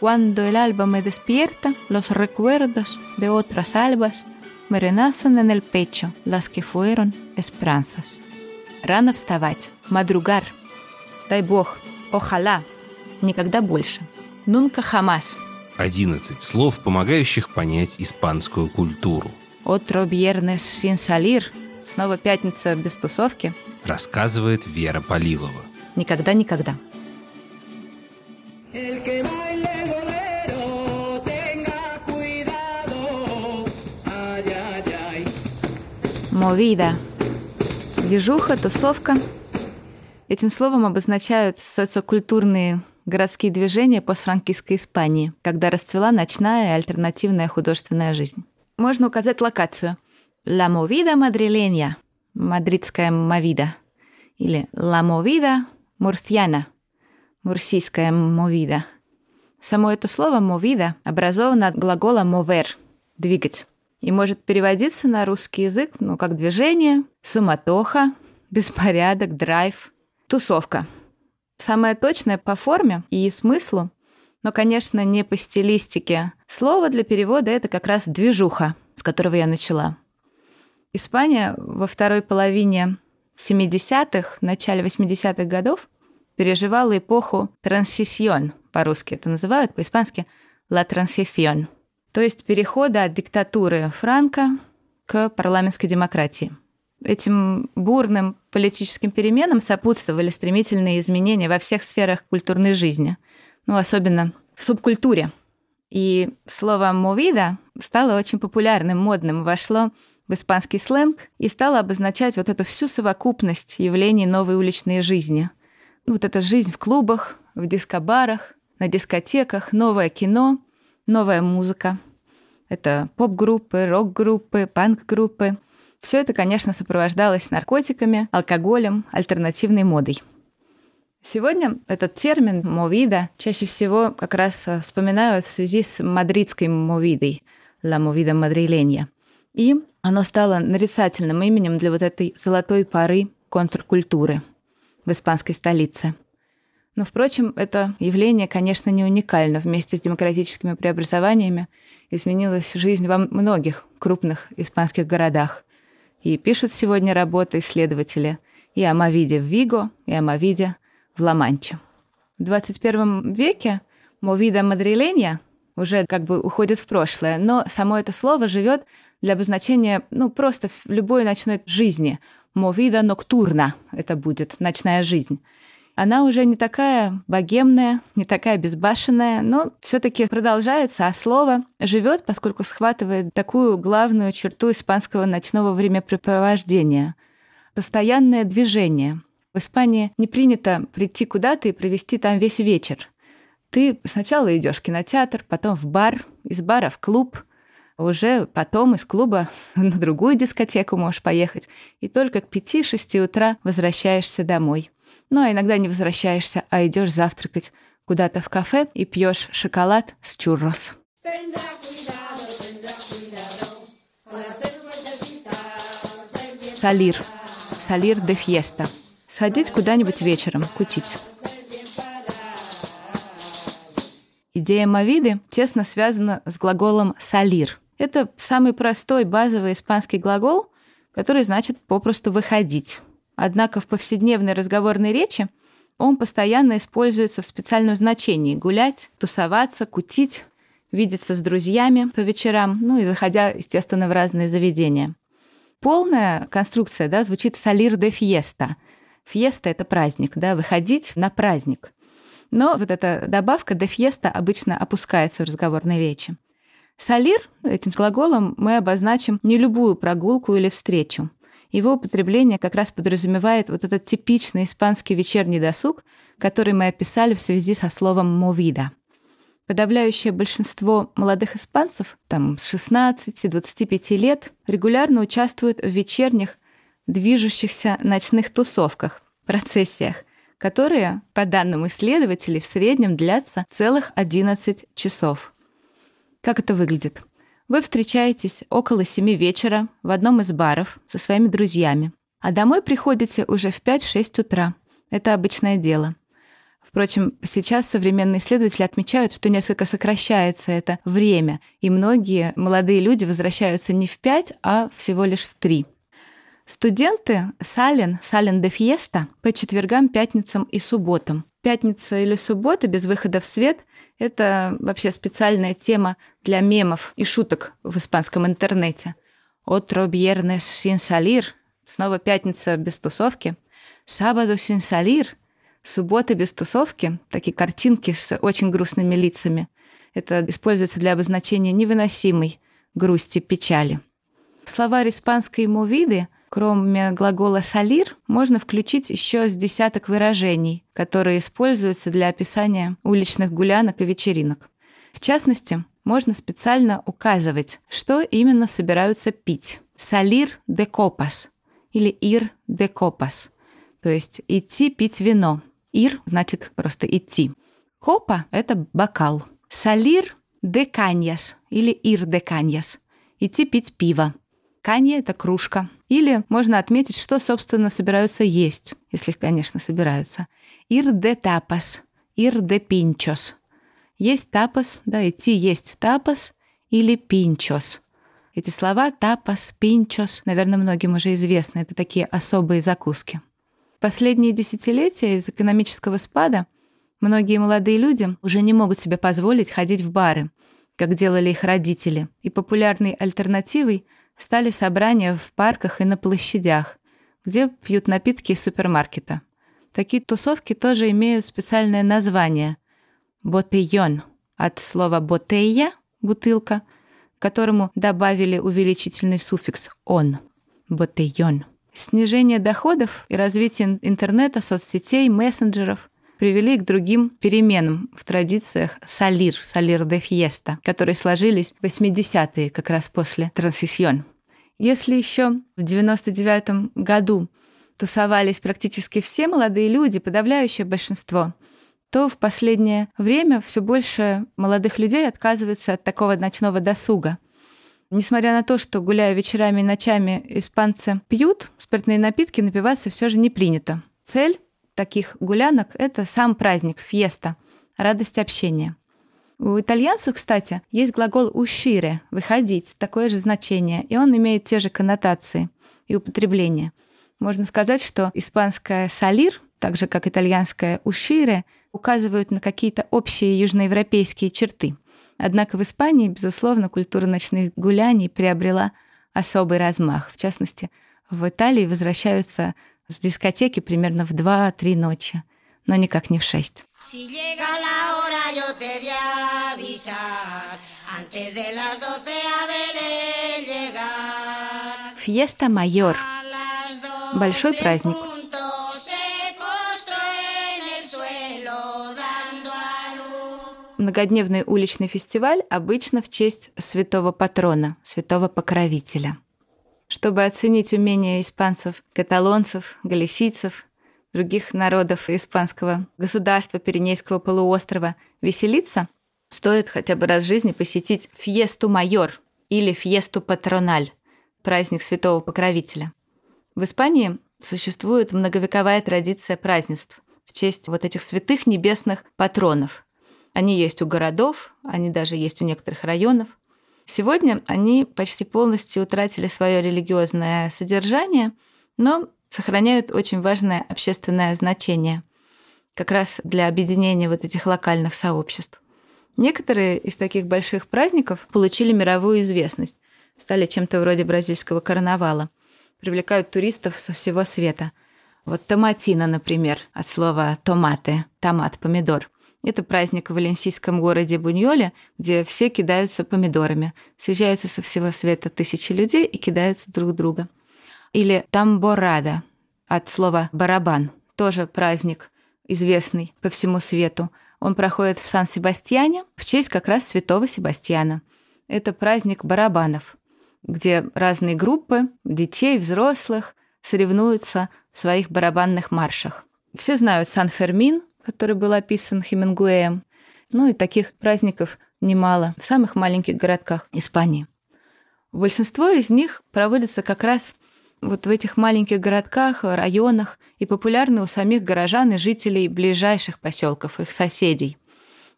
Cuando el alba me despierta, los recuerdos de otras albas me renacen en el pecho, las que fueron esperanzas. Рано вставать, madrugar. Дай бог, ojalá, никогда больше. Nunca jamás. 11 слов, помогающих понять испанскую культуру. Otro viernes sin salir. Снова пятница без тусовки. Рассказывает Вера Полилова. Никогда-никогда. Movida. Движуха, тусовка. Этим словом обозначают социокультурные городские движения постфранкистской Испании, когда расцвела ночная и альтернативная художественная жизнь. Можно указать локацию. La Movida Madrileña – мадридская мовида. Или La Movida Murciana – мурсийская мовида. Само это слово «мовида» образовано от глагола «mover» – «двигать» и может переводиться на русский язык ну, как движение, суматоха, беспорядок, драйв, тусовка. Самое точное по форме и смыслу, но, конечно, не по стилистике. Слово для перевода — это как раз «движуха», с которого я начала. Испания во второй половине 70-х, начале 80-х годов переживала эпоху «трансисьон», по-русски это называют, по-испански «la transición», то есть перехода от диктатуры Франка к парламентской демократии. Этим бурным политическим переменам сопутствовали стремительные изменения во всех сферах культурной жизни, ну, особенно в субкультуре. И слово «мовида» стало очень популярным, модным, вошло в испанский сленг и стало обозначать вот эту всю совокупность явлений новой уличной жизни. Вот эта жизнь в клубах, в дискобарах, на дискотеках, новое кино, новая музыка. Это поп-группы, рок-группы, панк-группы. Все это, конечно, сопровождалось наркотиками, алкоголем, альтернативной модой. Сегодня этот термин «мовида» чаще всего как раз вспоминают в связи с мадридской мовидой «la movida madrileña». И оно стало нарицательным именем для вот этой золотой поры контркультуры в испанской столице. Но, впрочем, это явление, конечно, не уникально. Вместе с демократическими преобразованиями изменилась жизнь во многих крупных испанских городах. И пишут сегодня работы исследователи и о Мавиде в Виго, и о Мавиде в Ла-Манче. В 21 веке Мовида Мадриленья уже как бы уходит в прошлое, но само это слово живет для обозначения, ну, просто в любой ночной жизни. Мовида ноктурна — это будет ночная жизнь. Она уже не такая богемная, не такая безбашенная, но все-таки продолжается, а слово живет, поскольку схватывает такую главную черту испанского ночного времяпрепровождения — постоянное движение. В Испании не принято прийти куда-то и провести там весь вечер. Ты сначала идешь в кинотеатр, потом в бар, из бара в клуб, уже потом из клуба на другую дискотеку можешь поехать, и только к 5-6 утра возвращаешься домой. Ну а иногда не возвращаешься, а идешь завтракать куда-то в кафе и пьешь шоколад с чуррос. Салир. Салир де фьеста. Сходить куда-нибудь вечером, кутить. Идея Мавиды тесно связана с глаголом «салир». Это самый простой базовый испанский глагол, который значит попросту «выходить». Однако в повседневной разговорной речи он постоянно используется в специальном значении – гулять, тусоваться, кутить, видеться с друзьями по вечерам, ну и заходя, естественно, в разные заведения. Полная конструкция да, звучит «салир де фиеста». Фиеста — это праздник, да, выходить на праздник. Но вот эта добавка «де фиеста» обычно опускается в разговорной речи. Салир, этим глаголом мы обозначим не любую прогулку или встречу. Его употребление как раз подразумевает вот этот типичный испанский вечерний досуг, который мы описали в связи со словом «мовида». Подавляющее большинство молодых испанцев, там с 16-25 лет, регулярно участвуют в вечерних, движущихся ночных тусовках, процессиях, которые, по данным исследователей, в среднем длятся целых 11 часов. Как это выглядит? Вы встречаетесь около семи вечера в одном из баров со своими друзьями, а домой приходите уже в 5-6 утра. Это обычное дело. Впрочем, сейчас современные исследователи отмечают, что несколько сокращается это время, и многие молодые люди возвращаются не в пять, а всего лишь в три. Студенты сален, сален де фьеста по четвергам, пятницам и субботам. Пятница или суббота без выхода в свет – это вообще специальная тема для мемов и шуток в испанском интернете. Viernes sin salir – снова пятница без тусовки. Sin salir – Суббота без тусовки, такие картинки с очень грустными лицами. Это используется для обозначения невыносимой грусти, печали. В словарь испанской мувиды, кроме глагола «салир», можно включить еще с десяток выражений, которые используются для описания уличных гулянок и вечеринок. В частности, можно специально указывать, что именно собираются пить. «Салир де копас» или «ир де копас», то есть «идти пить вино», Ир значит просто идти. Копа – это бокал. Салир де каньяс или ир де каньяс. Идти пить пиво. Канья – это кружка. Или можно отметить, что, собственно, собираются есть, если, конечно, собираются. Ир де тапас, ир де пинчос. Есть тапас, да, идти есть тапас или пинчос. Эти слова тапас, пинчос, наверное, многим уже известны. Это такие особые закуски. Последние десятилетия из экономического спада многие молодые люди уже не могут себе позволить ходить в бары, как делали их родители, и популярной альтернативой стали собрания в парках и на площадях, где пьют напитки из супермаркета. Такие тусовки тоже имеют специальное название – ботейон, от слова «ботея» – бутылка, которому добавили увеличительный суффикс «он» – ботейон. Снижение доходов и развитие интернета, соцсетей, мессенджеров привели к другим переменам в традициях салир, салир де фьеста, которые сложились в 80-е, как раз после трансисьон. Если еще в 99 году тусовались практически все молодые люди, подавляющее большинство, то в последнее время все больше молодых людей отказываются от такого ночного досуга – Несмотря на то, что гуляя вечерами и ночами испанцы пьют, спиртные напитки напиваться все же не принято. Цель таких гулянок – это сам праздник, фьеста, радость общения. У итальянцев, кстати, есть глагол «ушире» – «выходить», такое же значение, и он имеет те же коннотации и употребления. Можно сказать, что испанское «салир», так же как итальянское «ушире», указывают на какие-то общие южноевропейские черты – Однако в Испании, безусловно, культура ночных гуляний приобрела особый размах. В частности, в Италии возвращаются с дискотеки примерно в 2-3 ночи, но никак не в 6. Фьеста майор. Большой праздник. многодневный уличный фестиваль обычно в честь святого патрона, святого покровителя. Чтобы оценить умение испанцев, каталонцев, галисийцев, других народов испанского государства Пиренейского полуострова веселиться, стоит хотя бы раз в жизни посетить фьесту майор или фьесту патрональ, праздник святого покровителя. В Испании существует многовековая традиция празднеств в честь вот этих святых небесных патронов – они есть у городов, они даже есть у некоторых районов. Сегодня они почти полностью утратили свое религиозное содержание, но сохраняют очень важное общественное значение как раз для объединения вот этих локальных сообществ. Некоторые из таких больших праздников получили мировую известность, стали чем-то вроде бразильского карнавала, привлекают туристов со всего света. Вот томатина, например, от слова «томаты», томат, помидор – это праздник в валенсийском городе Буньоле, где все кидаются помидорами. Съезжаются со всего света тысячи людей и кидаются друг друга. Или тамборада от слова «барабан». Тоже праздник, известный по всему свету. Он проходит в Сан-Себастьяне в честь как раз святого Себастьяна. Это праздник барабанов, где разные группы детей, взрослых соревнуются в своих барабанных маршах. Все знают Сан-Фермин, который был описан Хемингуэем. Ну и таких праздников немало в самых маленьких городках Испании. Большинство из них проводятся как раз вот в этих маленьких городках, районах и популярны у самих горожан и жителей ближайших поселков, их соседей.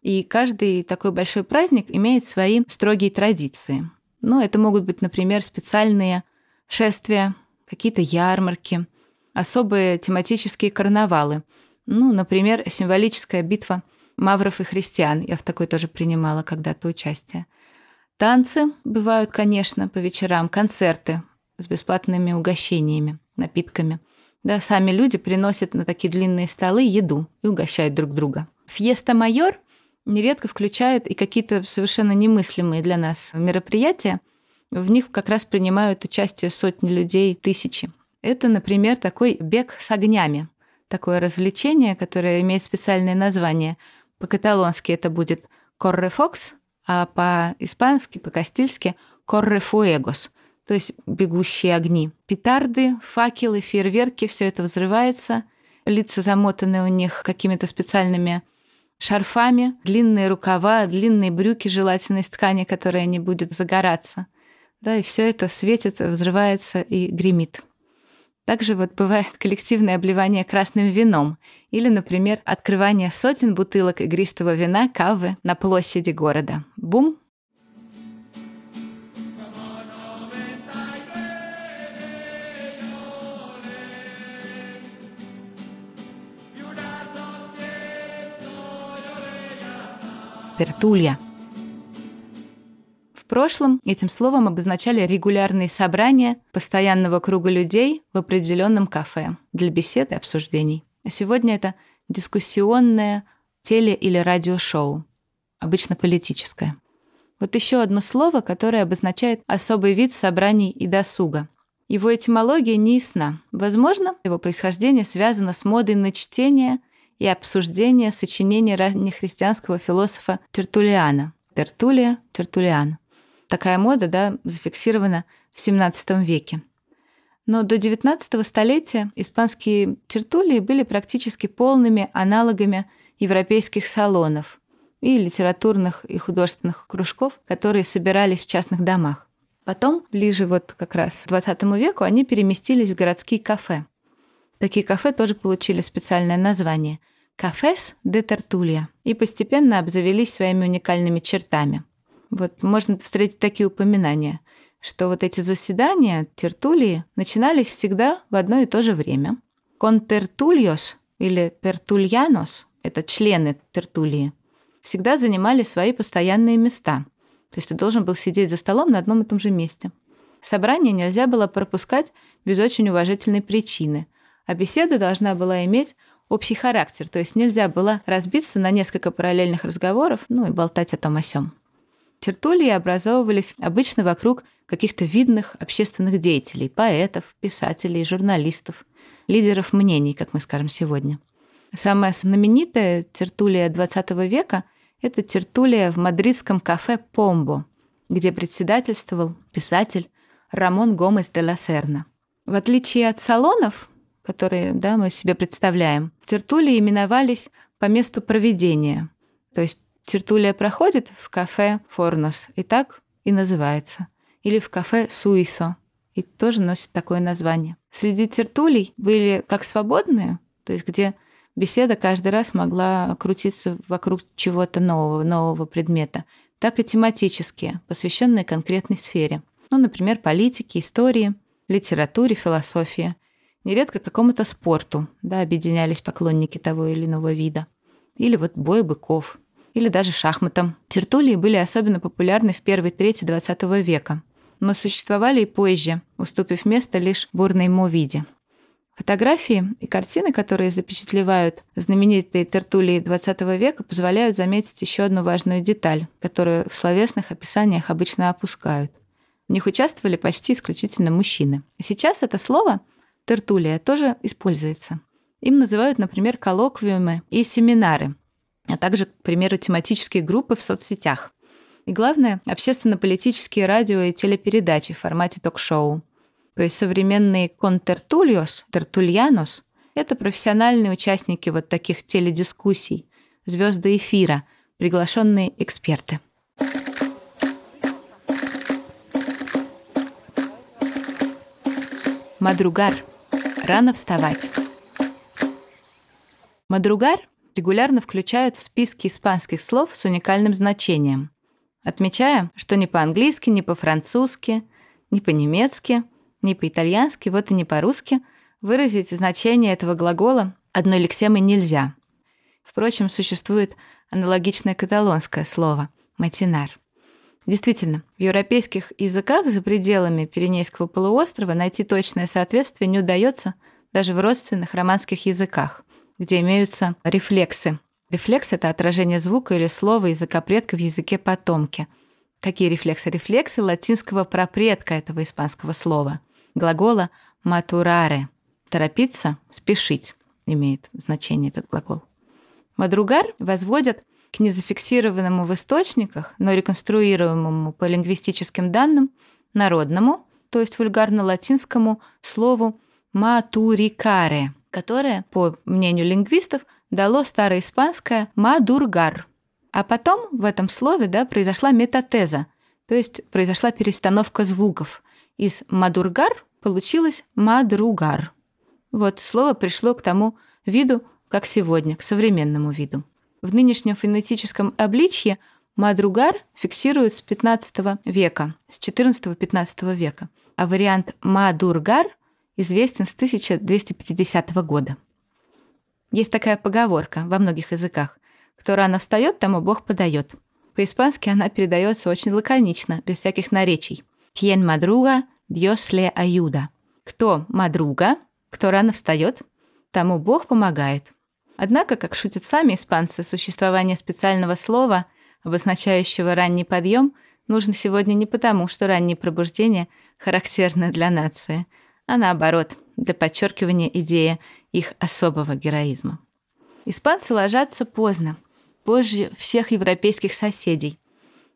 И каждый такой большой праздник имеет свои строгие традиции. Ну, это могут быть, например, специальные шествия, какие-то ярмарки, особые тематические карнавалы. Ну, например, символическая битва мавров и христиан. Я в такой тоже принимала когда-то участие. Танцы бывают, конечно, по вечерам, концерты с бесплатными угощениями, напитками. Да, сами люди приносят на такие длинные столы еду и угощают друг друга. Фьеста майор нередко включают и какие-то совершенно немыслимые для нас мероприятия. В них как раз принимают участие сотни людей, тысячи. Это, например, такой бег с огнями. Такое развлечение, которое имеет специальное название. По-каталонски это будет «корре фокс», а по-испански, по-кастильски «корре фуэгос», то есть бегущие огни. Петарды, факелы, фейерверки, все это взрывается. Лица замотаны у них какими-то специальными шарфами, длинные рукава, длинные брюки желательно из ткани, которая не будет загораться. Да, и все это светит, взрывается и гремит. Также вот бывает коллективное обливание красным вином или, например, открывание сотен бутылок игристого вина кавы на площади города. Бум! Тертулья. В прошлом этим словом обозначали регулярные собрания постоянного круга людей в определенном кафе для бесед и обсуждений. А сегодня это дискуссионное теле- или радиошоу, обычно политическое. Вот еще одно слово, которое обозначает особый вид собраний и досуга. Его этимология не ясна. Возможно, его происхождение связано с модой на чтение – и обсуждение сочинений раннехристианского философа Тертулиана. Тертулия, Тертулиан. Такая мода да, зафиксирована в XVII веке. Но до XIX столетия испанские тертулии были практически полными аналогами европейских салонов и литературных и художественных кружков, которые собирались в частных домах. Потом, ближе вот как раз к XX веку, они переместились в городские кафе. Такие кафе тоже получили специальное название – «Кафес де Тертулья» и постепенно обзавелись своими уникальными чертами. Вот можно встретить такие упоминания, что вот эти заседания, тертулии, начинались всегда в одно и то же время. Контертульос или тертульянос – это члены тертулии – всегда занимали свои постоянные места. То есть ты должен был сидеть за столом на одном и том же месте. Собрание нельзя было пропускать без очень уважительной причины – а беседа должна была иметь общий характер, то есть нельзя было разбиться на несколько параллельных разговоров, ну и болтать о том о сём. Тертулии образовывались обычно вокруг каких-то видных общественных деятелей, поэтов, писателей, журналистов, лидеров мнений, как мы скажем сегодня. Самая знаменитая тертулия XX века – это тертулия в мадридском кафе «Помбо», где председательствовал писатель Рамон Гомес де ла Серна. В отличие от салонов, которые да, мы себе представляем. Тертулии именовались по месту проведения. То есть тертулия проходит в кафе Форнос, и так и называется. Или в кафе Суисо, и тоже носит такое название. Среди тертулей были как свободные, то есть где беседа каждый раз могла крутиться вокруг чего-то нового, нового предмета, так и тематические, посвященные конкретной сфере. Ну, например, политике, истории, литературе, философии нередко какому-то спорту, да, объединялись поклонники того или иного вида. Или вот бой быков, или даже шахматом. Тертулии были особенно популярны в первой трети XX века, но существовали и позже, уступив место лишь бурной мовиде. Фотографии и картины, которые запечатлевают знаменитые тертулии XX века, позволяют заметить еще одну важную деталь, которую в словесных описаниях обычно опускают. В них участвовали почти исключительно мужчины. Сейчас это слово Тертулия тоже используется. Им называют, например, коллоквиумы и семинары, а также, к примеру, тематические группы в соцсетях. И главное, общественно-политические радио и телепередачи в формате ток-шоу. То есть современные контертульос, тертульянос — это профессиональные участники вот таких теледискуссий, звезды эфира, приглашенные эксперты. Мадругар – рано вставать. Мадругар регулярно включают в списки испанских слов с уникальным значением, отмечая, что ни по-английски, ни по-французски, ни по-немецки, ни по-итальянски, вот и не по-русски выразить значение этого глагола одной лексемой нельзя. Впрочем, существует аналогичное каталонское слово «матинар». Действительно, в европейских языках за пределами Пиренейского полуострова найти точное соответствие не удается даже в родственных романских языках, где имеются рефлексы. Рефлекс — это отражение звука или слова языка предка в языке потомки. Какие рефлексы? Рефлексы латинского пропредка этого испанского слова. Глагола «матураре» — торопиться, спешить имеет значение этот глагол. Мадругар возводят к незафиксированному в источниках, но реконструируемому по лингвистическим данным, народному, то есть вульгарно-латинскому слову «матурикаре», которое, по мнению лингвистов, дало староиспанское «мадургар». А потом в этом слове да, произошла метатеза, то есть произошла перестановка звуков. Из «мадургар» получилось «мадругар». Вот слово пришло к тому виду, как сегодня, к современному виду. В нынешнем фонетическом обличье мадругар фиксируют с 15 века, с 14-15 века, а вариант мадургар известен с 1250 года. Есть такая поговорка во многих языках. Кто рано встает, тому Бог подает. По-испански она передается очень лаконично, без всяких наречий. Quien madruga, Dios le ayuda. Кто мадруга, кто рано встает, тому Бог помогает. Однако, как шутят сами испанцы, существование специального слова, обозначающего ранний подъем, нужно сегодня не потому, что раннее пробуждение характерно для нации, а наоборот, для подчеркивания идеи их особого героизма. Испанцы ложатся поздно, позже всех европейских соседей,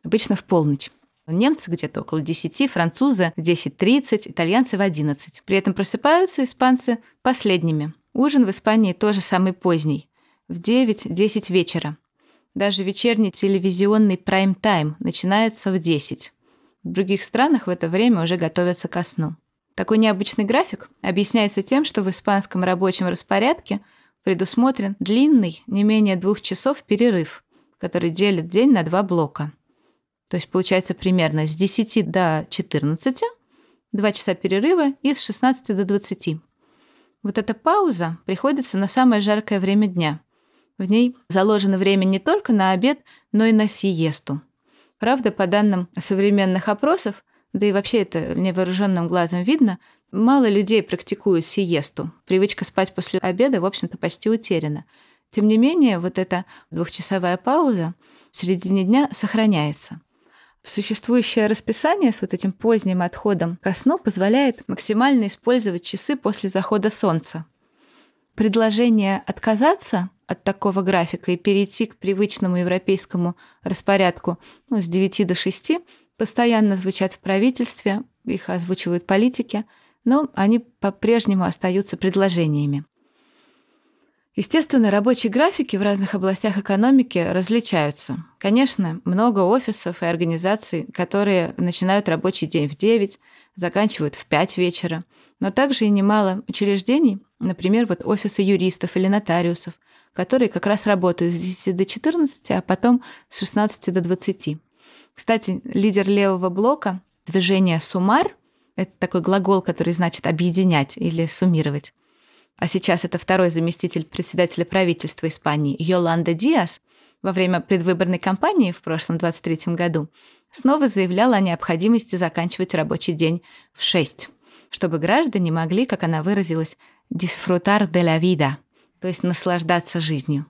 обычно в полночь. Немцы где-то около 10, французы в 10.30, итальянцы в 11. При этом просыпаются испанцы последними – Ужин в Испании тоже самый поздний, в 9-10 вечера. Даже вечерний телевизионный прайм-тайм начинается в 10. В других странах в это время уже готовятся ко сну. Такой необычный график объясняется тем, что в испанском рабочем распорядке предусмотрен длинный, не менее двух часов перерыв, который делит день на два блока. То есть получается примерно с 10 до 14, 2 часа перерыва и с 16 до 20. Вот эта пауза приходится на самое жаркое время дня. В ней заложено время не только на обед, но и на сиесту. Правда, по данным современных опросов, да и вообще это невооруженным глазом видно, мало людей практикуют сиесту. Привычка спать после обеда, в общем-то, почти утеряна. Тем не менее, вот эта двухчасовая пауза в середине дня сохраняется. Существующее расписание с вот этим поздним отходом ко сну позволяет максимально использовать часы после захода солнца. Предложение отказаться от такого графика и перейти к привычному европейскому распорядку ну, с 9 до 6 постоянно звучат в правительстве, их озвучивают политики, но они по-прежнему остаются предложениями. Естественно, рабочие графики в разных областях экономики различаются. Конечно, много офисов и организаций, которые начинают рабочий день в 9, заканчивают в 5 вечера. Но также и немало учреждений, например, вот офисы юристов или нотариусов, которые как раз работают с 10 до 14, а потом с 16 до 20. Кстати, лидер левого блока движение «сумар» — это такой глагол, который значит «объединять» или «суммировать», а сейчас это второй заместитель председателя правительства Испании Йоланда Диас, во время предвыборной кампании в прошлом 23 году снова заявляла о необходимости заканчивать рабочий день в 6, чтобы граждане могли, как она выразилась, «disfrutar de la vida», то есть наслаждаться жизнью.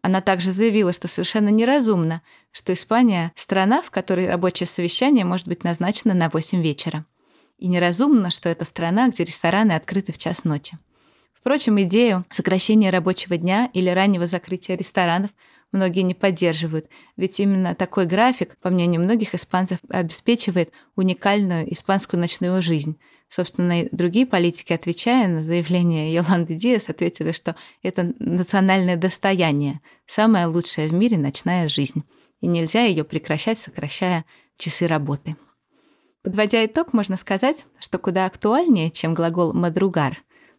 Она также заявила, что совершенно неразумно, что Испания – страна, в которой рабочее совещание может быть назначено на 8 вечера. И неразумно, что это страна, где рестораны открыты в час ночи. Впрочем, идею сокращения рабочего дня или раннего закрытия ресторанов многие не поддерживают, ведь именно такой график, по мнению многих испанцев, обеспечивает уникальную испанскую ночную жизнь. Собственно, и другие политики, отвечая на заявление Йоланды Диас, ответили, что это национальное достояние, самая лучшая в мире ночная жизнь, и нельзя ее прекращать, сокращая часы работы. Подводя итог, можно сказать, что куда актуальнее, чем глагол «мадругар»,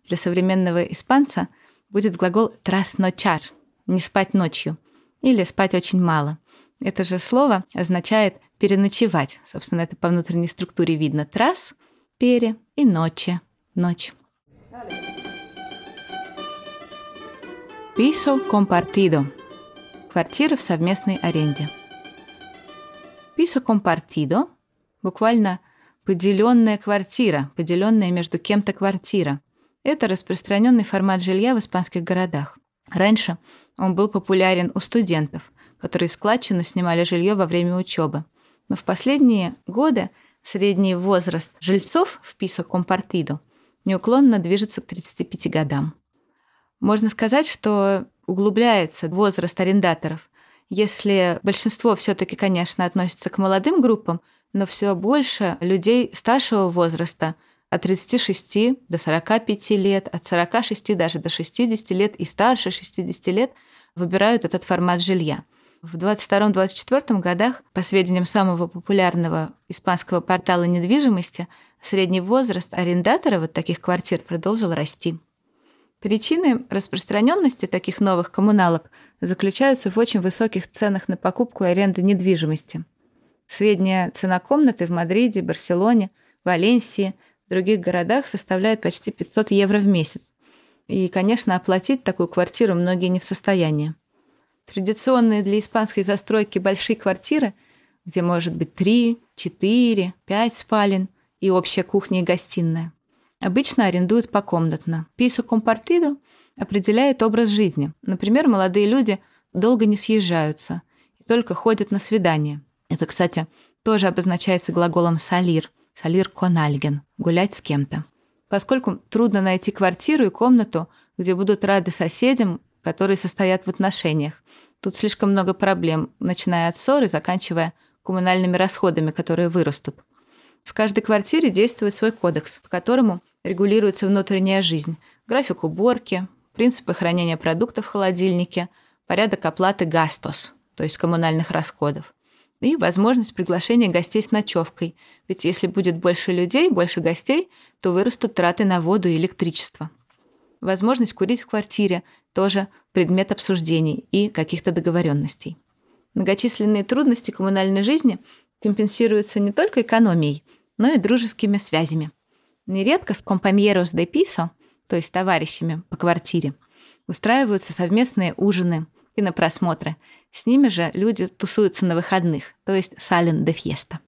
для современного испанца будет глагол «трasnochar» — «не спать ночью» или «спать очень мало». Это же слово означает «переночевать». Собственно, это по внутренней структуре видно. «Трас» — «пере» и «ночи» — «ночь». Piso compartido – квартира в совместной аренде. Piso compartido – буквально поделенная квартира, поделенная между кем-то квартира. Это распространенный формат жилья в испанских городах. Раньше он был популярен у студентов, которые складчину снимали жилье во время учебы. Но в последние годы средний возраст жильцов в Писо Компартидо неуклонно движется к 35 годам. Можно сказать, что углубляется возраст арендаторов. Если большинство все-таки, конечно, относится к молодым группам, но все больше людей старшего возраста от 36 до 45 лет, от 46 даже до 60 лет и старше 60 лет выбирают этот формат жилья. В 22-24 годах, по сведениям самого популярного испанского портала недвижимости, средний возраст арендатора вот таких квартир продолжил расти. Причины распространенности таких новых коммуналок заключаются в очень высоких ценах на покупку и аренду недвижимости. Средняя цена комнаты в Мадриде, Барселоне, Валенсии, в других городах составляет почти 500 евро в месяц. И, конечно, оплатить такую квартиру многие не в состоянии. Традиционные для испанской застройки большие квартиры, где может быть 3, 4, 5 спален и общая кухня и гостиная, Обычно арендуют покомнатно. Пису компартиду определяет образ жизни. Например, молодые люди долго не съезжаются и только ходят на свидания. Это, кстати, тоже обозначается глаголом «салир», «салир кональген» – «гулять с кем-то». Поскольку трудно найти квартиру и комнату, где будут рады соседям, которые состоят в отношениях. Тут слишком много проблем, начиная от ссоры, заканчивая коммунальными расходами, которые вырастут. В каждой квартире действует свой кодекс, по которому регулируется внутренняя жизнь, график уборки, принципы хранения продуктов в холодильнике, порядок оплаты гастос, то есть коммунальных расходов, и возможность приглашения гостей с ночевкой, ведь если будет больше людей, больше гостей, то вырастут траты на воду и электричество. Возможность курить в квартире тоже предмет обсуждений и каких-то договоренностей. Многочисленные трудности коммунальной жизни компенсируются не только экономией, но и дружескими связями – Нередко с компаньерос де писо, то есть товарищами по квартире, устраиваются совместные ужины, и на просмотры. С ними же люди тусуются на выходных, то есть сален де фьеста.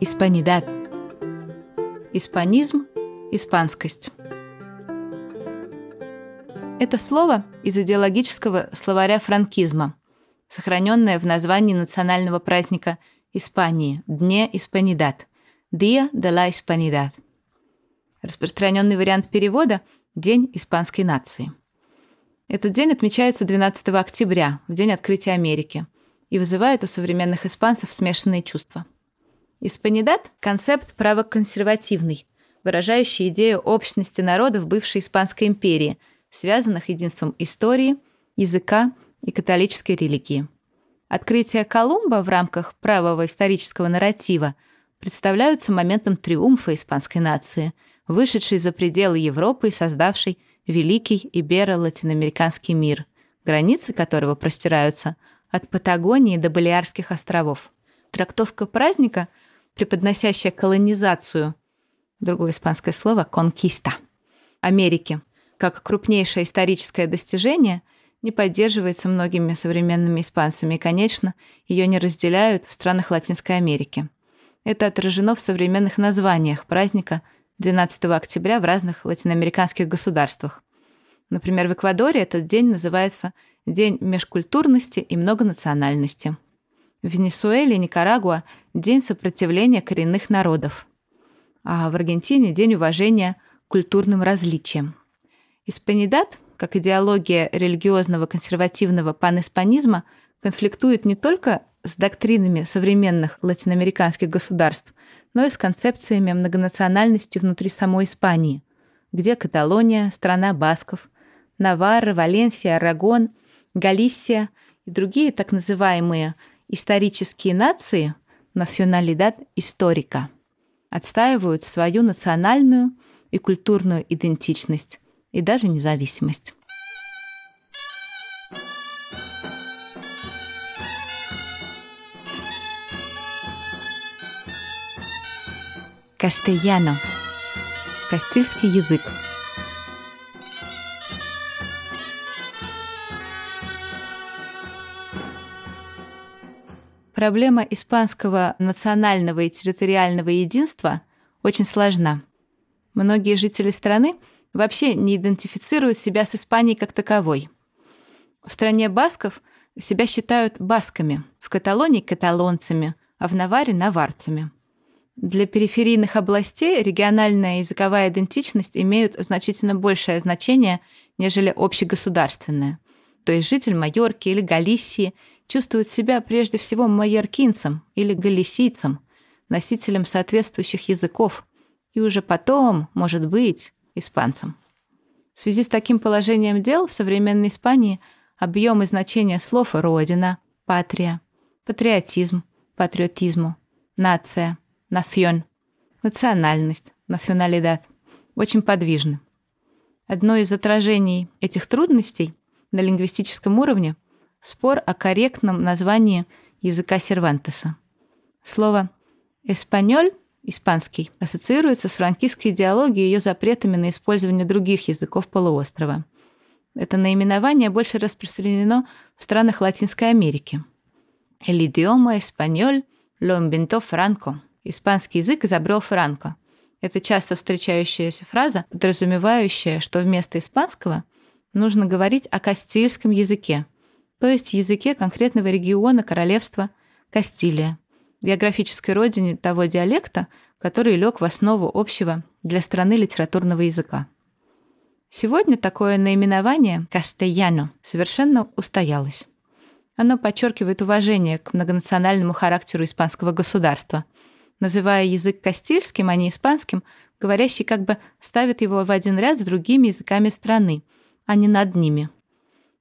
Испанидад. Испанизм – испанскость. Это слово из идеологического словаря франкизма, сохраненное в названии национального праздника Испании – Дне Испанидад – Dia de la Hispanidad. Распространенный вариант перевода – День испанской нации. Этот день отмечается 12 октября, в день открытия Америки, и вызывает у современных испанцев смешанные чувства. Испанидад – концепт правоконсервативный, выражающий идею общности народов бывшей Испанской империи – связанных единством истории, языка и католической религии. Открытие Колумба в рамках правого исторического нарратива представляются моментом триумфа испанской нации, вышедшей за пределы Европы и создавшей великий иберо-латиноамериканский мир, границы которого простираются от Патагонии до Балиарских островов. Трактовка праздника, преподносящая колонизацию, другое испанское слово «конкиста», Америки – как крупнейшее историческое достижение, не поддерживается многими современными испанцами, и, конечно, ее не разделяют в странах Латинской Америки. Это отражено в современных названиях праздника 12 октября в разных латиноамериканских государствах. Например, в Эквадоре этот день называется День межкультурности и многонациональности. В Венесуэле и Никарагуа – День сопротивления коренных народов. А в Аргентине – День уважения культурным различиям. Испанидат, как идеология религиозного консервативного паниспанизма, конфликтует не только с доктринами современных латиноамериканских государств, но и с концепциями многонациональности внутри самой Испании, где Каталония – страна басков, Наварра, Валенсия, Арагон, Галисия и другие так называемые исторические нации, националидад историка, отстаивают свою национальную и культурную идентичность и даже независимость. Кастельяно. Кастильский язык. Проблема испанского национального и территориального единства очень сложна. Многие жители страны вообще не идентифицируют себя с Испанией как таковой. В стране басков себя считают басками, в Каталонии – каталонцами, а в Наваре – наварцами. Для периферийных областей региональная языковая идентичность имеют значительно большее значение, нежели общегосударственная. То есть житель Майорки или Галисии чувствует себя прежде всего майоркинцем или галисийцем, носителем соответствующих языков, и уже потом, может быть, испанцем. В связи с таким положением дел в современной Испании объем и значение слов «родина», «патрия», «патриотизм», «патриотизму», «нация», «национь», «национальность», «националидад» очень подвижны. Одно из отражений этих трудностей на лингвистическом уровне – спор о корректном названии языка Сервантеса. Слово «эспаньоль» испанский, ассоциируется с франкистской идеологией и ее запретами на использование других языков полуострова. Это наименование больше распространено в странах Латинской Америки. El idioma español lo inventó Franco. Испанский язык изобрел Франко. Это часто встречающаяся фраза, подразумевающая, что вместо испанского нужно говорить о кастильском языке, то есть языке конкретного региона королевства Кастилия, географической родине того диалекта, который лег в основу общего для страны литературного языка. Сегодня такое наименование «кастельяно» совершенно устоялось. Оно подчеркивает уважение к многонациональному характеру испанского государства. Называя язык кастильским, а не испанским, говорящий как бы ставит его в один ряд с другими языками страны, а не над ними.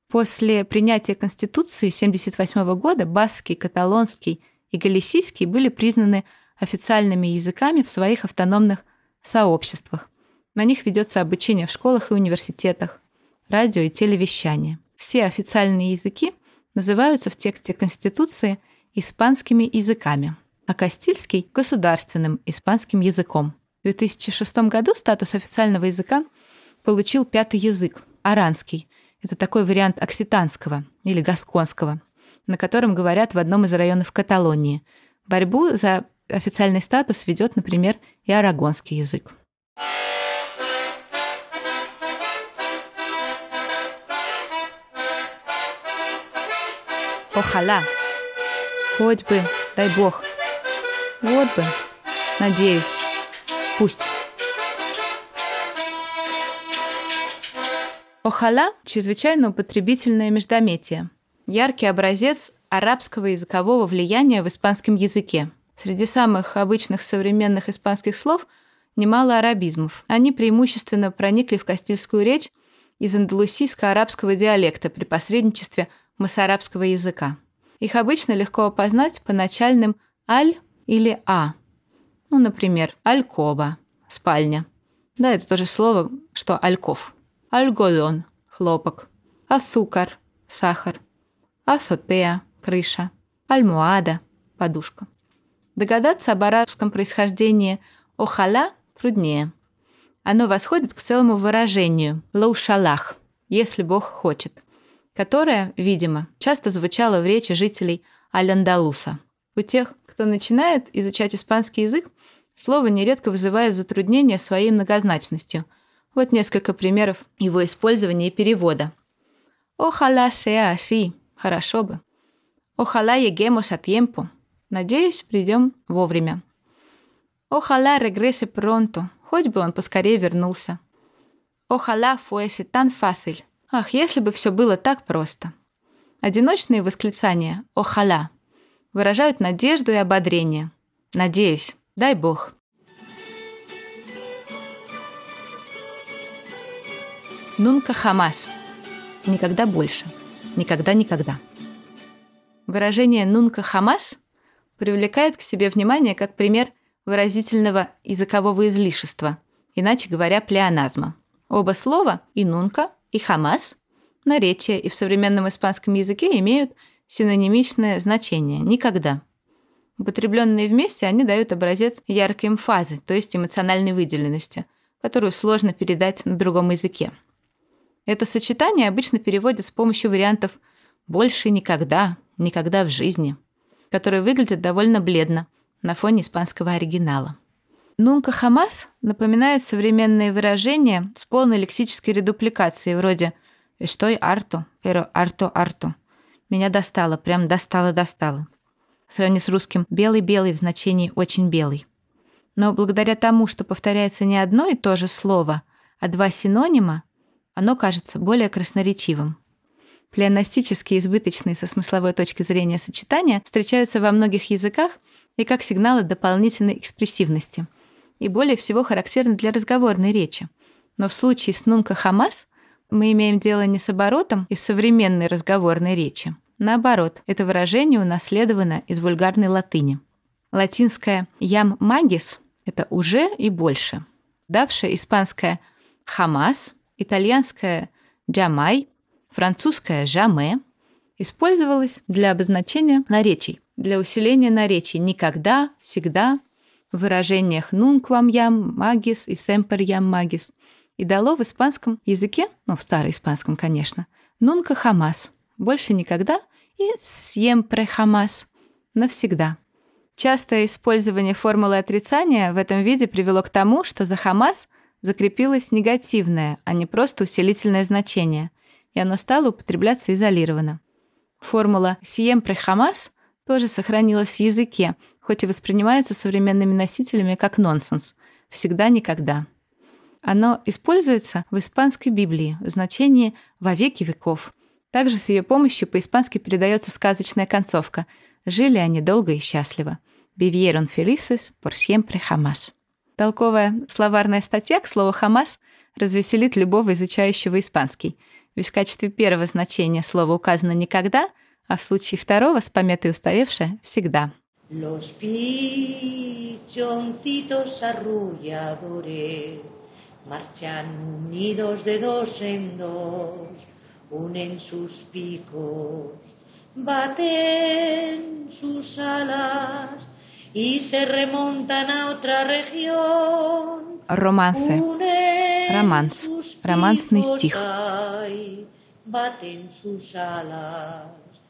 После принятия Конституции 1978 года баскский, каталонский и галисийский были признаны официальными языками в своих автономных сообществах. На них ведется обучение в школах и университетах, радио и телевещание. Все официальные языки называются в тексте Конституции испанскими языками, а Кастильский – государственным испанским языком. В 2006 году статус официального языка получил пятый язык – аранский. Это такой вариант окситанского или гасконского, на котором говорят в одном из районов Каталонии. Борьбу за официальный статус ведет, например, и арагонский язык. Охала. Хоть бы, дай бог. Вот бы. Надеюсь. Пусть. Охала – чрезвычайно употребительное междометие. Яркий образец арабского языкового влияния в испанском языке. Среди самых обычных современных испанских слов немало арабизмов. Они преимущественно проникли в кастильскую речь из андалусийско-арабского диалекта при посредничестве масарабского языка. Их обычно легко опознать по начальным «аль» или «а». Ну, например, «алькоба» – спальня. Да, это тоже слово, что «альков». «Альгодон» – хлопок. «Асукар» – сахар. «Асотеа» крыша, альмуада, подушка. Догадаться об арабском происхождении «охаля» труднее. Оно восходит к целому выражению «лаушалах», «если Бог хочет», которое, видимо, часто звучало в речи жителей Аль-Андалуса. У тех, кто начинает изучать испанский язык, слово нередко вызывает затруднения своей многозначностью. Вот несколько примеров его использования и перевода. «Охаля sea así» – «хорошо бы». Ojalá lleguemos a tiempo. Надеюсь, придем вовремя. Ojalá regrese pronto. Хоть бы он поскорее вернулся. Ojalá fuese tan fácil. Ах, если бы все было так просто. Одиночные восклицания «Охаля» выражают надежду и ободрение. Надеюсь, дай бог. Нунка хамас. никогда больше, никогда-никогда. Выражение «нунка хамас» привлекает к себе внимание как пример выразительного языкового излишества, иначе говоря, плеоназма. Оба слова «и нунка», и «хамас» наречия и в современном испанском языке имеют синонимичное значение «никогда». Употребленные вместе, они дают образец яркой эмфазы, то есть эмоциональной выделенности, которую сложно передать на другом языке. Это сочетание обычно переводят с помощью вариантов «больше никогда», «никогда в жизни», которые выглядят довольно бледно на фоне испанского оригинала. «Нунка хамас» напоминает современные выражения с полной лексической редупликацией вроде «estoy harto, pero harto harto». «Меня достало, прям достало-достало» сравнить с русским «белый-белый» в значении «очень белый». Но благодаря тому, что повторяется не одно и то же слово, а два синонима, оно кажется более красноречивым. Плеонастические избыточные со смысловой точки зрения сочетания встречаются во многих языках и как сигналы дополнительной экспрессивности, и более всего характерны для разговорной речи. Но в случае с нунка хамас мы имеем дело не с оборотом из современной разговорной речи, Наоборот, это выражение унаследовано из вульгарной латыни. Латинское «ям магис» — это «уже» и «больше», давшее испанское «хамас», итальянское «джамай», французское «жаме» использовалось для обозначения наречий, для усиления наречий «никогда», «всегда», в выражениях «нунквам ям магис» и «семпер ям магис» и дало в испанском языке, ну, в староиспанском, конечно, «нунка хамас» — больше никогда и «siempre jamás» — навсегда. Частое использование формулы отрицания в этом виде привело к тому, что за «хамас» закрепилось негативное, а не просто усилительное значение, и оно стало употребляться изолированно. Формула «siempre jamás» тоже сохранилась в языке, хоть и воспринимается современными носителями как нонсенс «всегда никогда». Оно используется в испанской Библии в значении «во веки веков», также с ее помощью по-испански передается сказочная концовка. Жили они долго и счастливо. Vivieron felices por siempre jamás. Толковая словарная статья к слову «хамас» развеселит любого изучающего испанский. Ведь в качестве первого значения слова указано «никогда», а в случае второго с пометой устаревшее «всегда». Los pichoncitos arrulladores marchan unidos de dos en dos, unen sus picos, baten sus alas y se remontan a otra región. Романсы. Романс. Романсный стих.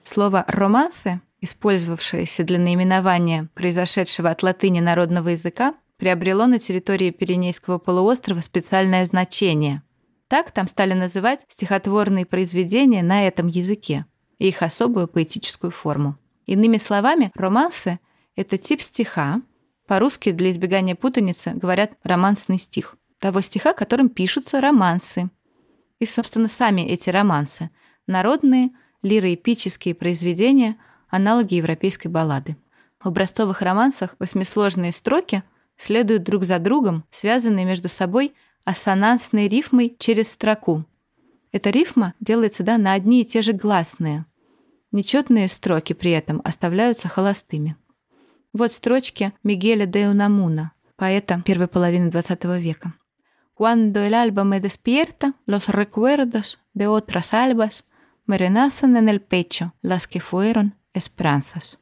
Слово «романсы», использовавшееся для наименования произошедшего от латыни народного языка, приобрело на территории Пиренейского полуострова специальное значение. Так там стали называть стихотворные произведения на этом языке и их особую поэтическую форму. Иными словами, романсы — это тип стиха, по-русски для избегания путаницы говорят «романсный стих», того стиха, которым пишутся романсы. И, собственно, сами эти романсы — народные, лироэпические произведения, аналоги европейской баллады. В образцовых романсах восьмисложные строки следуют друг за другом, связанные между собой ассонансной рифмой через строку. Эта рифма делается да, на одни и те же гласные. Нечетные строки при этом оставляются холостыми. Вот строчки Мигеля де Унамуна, поэта первой половины XX века. Cuando el alba me despierta, los recuerdos de otras albas me renacen en el pecho, las que fueron esperanzas.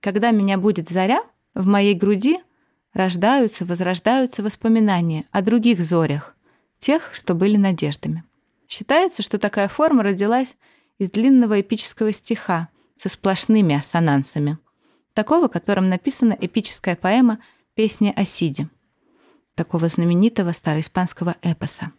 Когда меня будет заря, в моей груди рождаются, возрождаются воспоминания о других зорях, тех, что были надеждами. Считается, что такая форма родилась из длинного эпического стиха со сплошными ассонансами, такого, которым написана эпическая поэма «Песня о Сиде», такого знаменитого староиспанского эпоса.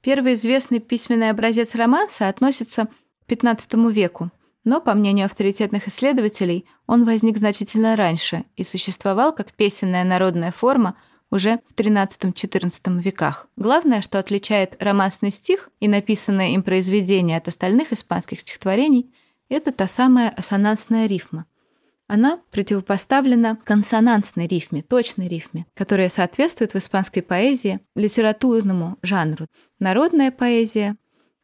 Первый известный письменный образец романса относится к XV веку, но, по мнению авторитетных исследователей, он возник значительно раньше и существовал как песенная народная форма уже в XIII-XIV веках. Главное, что отличает романсный стих и написанное им произведение от остальных испанских стихотворений, это та самая ассонансная рифма. Она противопоставлена консонансной рифме, точной рифме, которая соответствует в испанской поэзии литературному жанру. Народная поэзия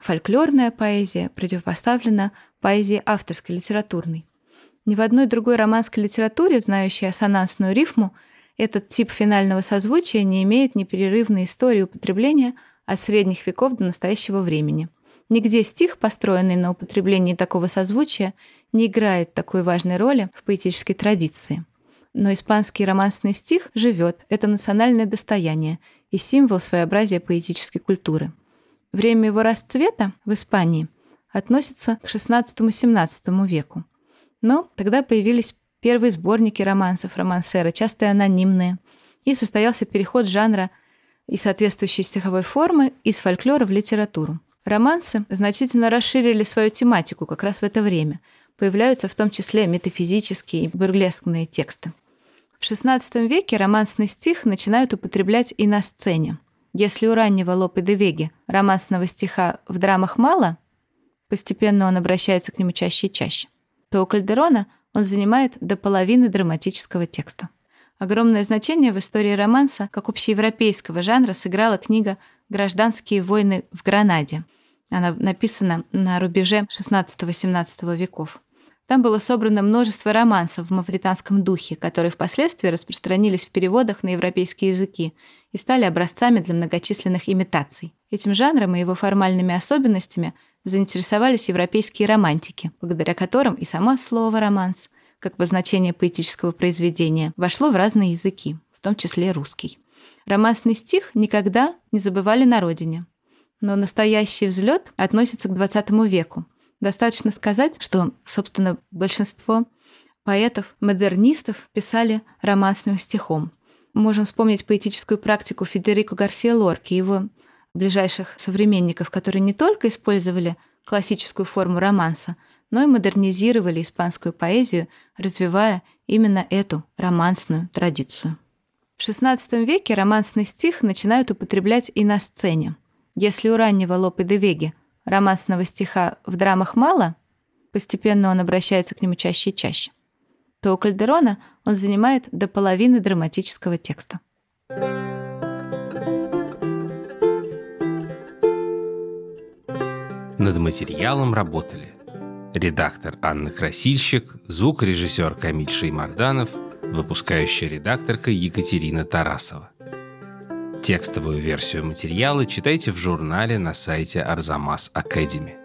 фольклорная поэзия противопоставлена поэзии авторской, литературной. Ни в одной другой романской литературе, знающей ассонансную рифму, этот тип финального созвучия не имеет непрерывной истории употребления от средних веков до настоящего времени. Нигде стих, построенный на употреблении такого созвучия, не играет такой важной роли в поэтической традиции. Но испанский романсный стих живет, это национальное достояние и символ своеобразия поэтической культуры. Время его расцвета в Испании относится к XVI-XVII веку. Но тогда появились первые сборники романсов, романсеры, часто анонимные, и состоялся переход жанра и соответствующей стиховой формы из фольклора в литературу. Романсы значительно расширили свою тематику как раз в это время. Появляются в том числе метафизические и бурлескные тексты. В XVI веке романсный стих начинают употреблять и на сцене. Если у раннего Лопе де Веги романсного стиха в драмах мало, постепенно он обращается к нему чаще и чаще, то у Кальдерона он занимает до половины драматического текста. Огромное значение в истории романса как общеевропейского жанра сыграла книга «Гражданские войны в Гранаде». Она написана на рубеже XVI-XVII веков. Там было собрано множество романсов в мавританском духе, которые впоследствии распространились в переводах на европейские языки и стали образцами для многочисленных имитаций. Этим жанром и его формальными особенностями заинтересовались европейские романтики, благодаря которым и само слово «романс», как обозначение поэтического произведения, вошло в разные языки, в том числе русский. Романсный стих никогда не забывали на родине. Но настоящий взлет относится к XX веку, Достаточно сказать, что, собственно, большинство поэтов, модернистов писали романсным стихом. Можем вспомнить поэтическую практику Федерико Гарсия Лорки, его ближайших современников, которые не только использовали классическую форму романса, но и модернизировали испанскую поэзию, развивая именно эту романсную традицию. В XVI веке романсный стих начинают употреблять и на сцене. Если у раннего Лопе де Веги романсного стиха в драмах мало, постепенно он обращается к нему чаще и чаще, то у Кальдерона он занимает до половины драматического текста. Над материалом работали редактор Анна Красильщик, звукорежиссер Камиль Шеймарданов, выпускающая редакторка Екатерина Тарасова. Текстовую версию материала читайте в журнале на сайте Арзамас Академи.